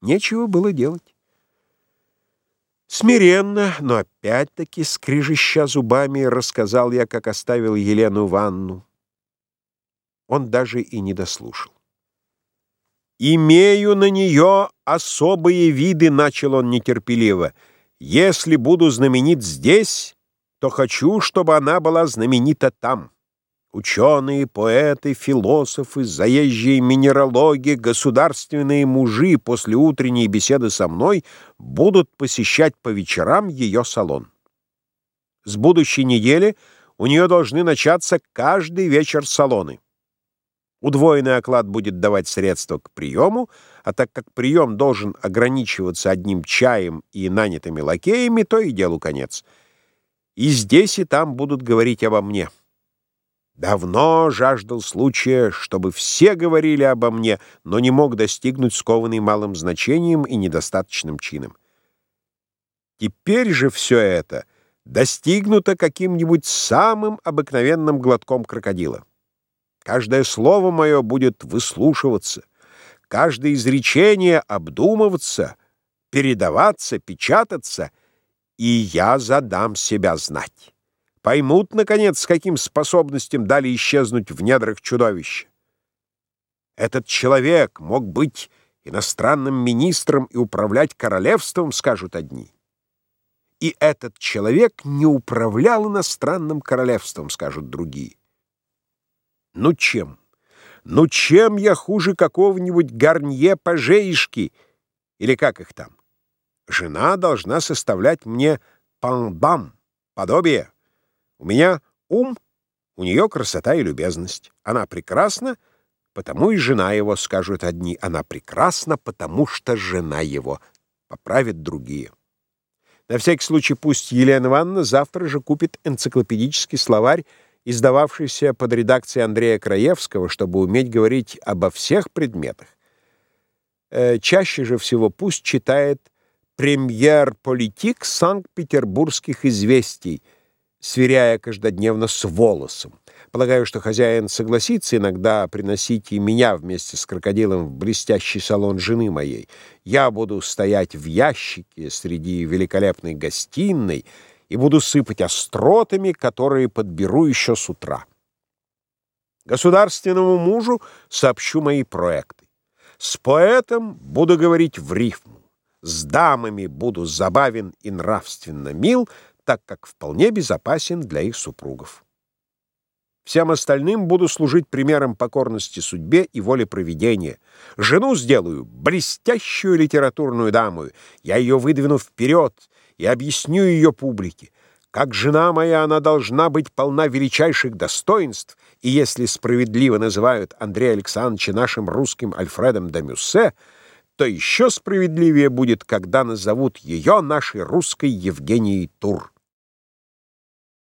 Нечего было делать. Смиренно, но опять-таки, скрижища зубами, рассказал я, как оставил Елену ванну. Он даже и не дослушал. «Имею на нее особые виды», — начал он нетерпеливо. «Если буду знаменит здесь, то хочу, чтобы она была знаменита там». Ученые, поэты, философы, заезжие минералоги, государственные мужи после утренней беседы со мной будут посещать по вечерам ее салон. С будущей недели у нее должны начаться каждый вечер салоны. Удвоенный оклад будет давать средства к приему, а так как прием должен ограничиваться одним чаем и нанятыми лакеями, то и делу конец. И здесь, и там будут говорить обо мне. Давно жаждал случая, чтобы все говорили обо мне, но не мог достигнуть скованный малым значением и недостаточным чином. Теперь же все это достигнуто каким-нибудь самым обыкновенным глотком крокодила. Каждое слово мое будет выслушиваться, каждое изречение обдумываться, передаваться, печататься, и я задам себя знать поймут, наконец, с каким способностям дали исчезнуть в недрах чудовища. Этот человек мог быть иностранным министром и управлять королевством, скажут одни. И этот человек не управлял иностранным королевством, скажут другие. Ну чем? Ну чем я хуже какого-нибудь гарнье-пажеишки, или как их там? Жена должна составлять мне пандам, подобие. У меня ум, у нее красота и любезность. Она прекрасна, потому и жена его, скажут одни. Она прекрасна, потому что жена его, поправят другие. На всякий случай пусть Елена Ивановна завтра же купит энциклопедический словарь, издававшийся под редакцией Андрея Краевского, чтобы уметь говорить обо всех предметах. Э, чаще же всего пусть читает «Премьер-политик Санкт-Петербургских известий», сверяя каждодневно с волосом. Полагаю, что хозяин согласится иногда приносить и меня вместе с крокодилом в блестящий салон жены моей. Я буду стоять в ящике среди великолепной гостиной и буду сыпать остротами, которые подберу еще с утра. Государственному мужу сообщу мои проекты. С поэтом буду говорить в рифму. С дамами буду забавен и нравственно мил — так как вполне безопасен для их супругов. Всем остальным буду служить примером покорности судьбе и воле провидения. Жену сделаю блестящую литературную даму. Я ее выдвину вперед и объясню ее публике. Как жена моя, она должна быть полна величайших достоинств, и если справедливо называют Андрея Александровича нашим русским Альфредом де Мюссе, то еще справедливее будет, когда назовут ее нашей русской Евгенией Тур.